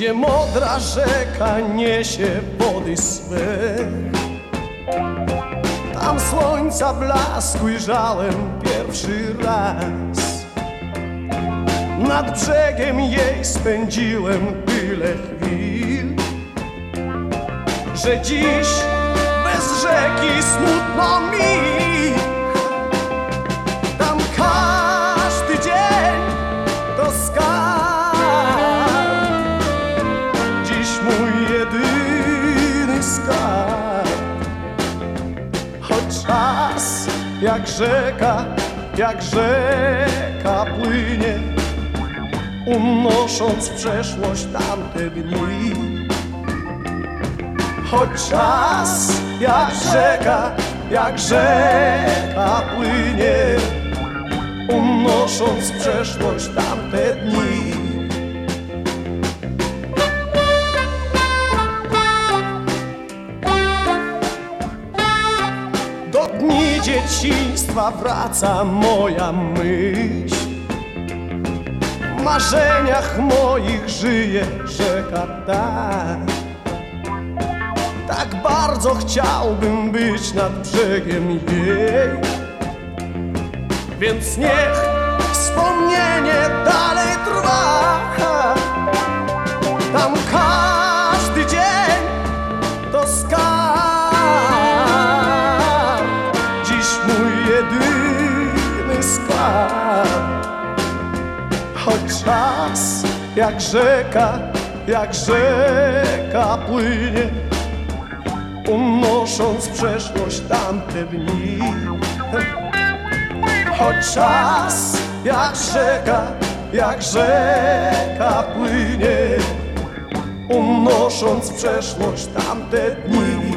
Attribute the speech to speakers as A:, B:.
A: gdzie modra rzeka niesie wody swe. Tam słońca blasku ujrzałem pierwszy raz. Nad brzegiem jej spędziłem tyle chwil, że dziś bez rzeki smutno mi. Mój jedyny skarb. Choć czas jak rzeka, jak rzeka płynie, unosząc w przeszłość tamte dni. Choć czas jak rzeka, jak rzeka płynie, unosząc w przeszłość tamte dni. Do dni dzieciństwa wraca moja myśl. W marzeniach moich żyje rzeka ta. Tak bardzo chciałbym być nad brzegiem jej. Więc niech wspomnienie dalej trwa. Tam każdy Czas jak rzeka, jak rzeka płynie, unosząc przeszłość tamte dni. Choć czas jak rzeka, jak rzeka płynie, unosząc przeszłość tamte dni.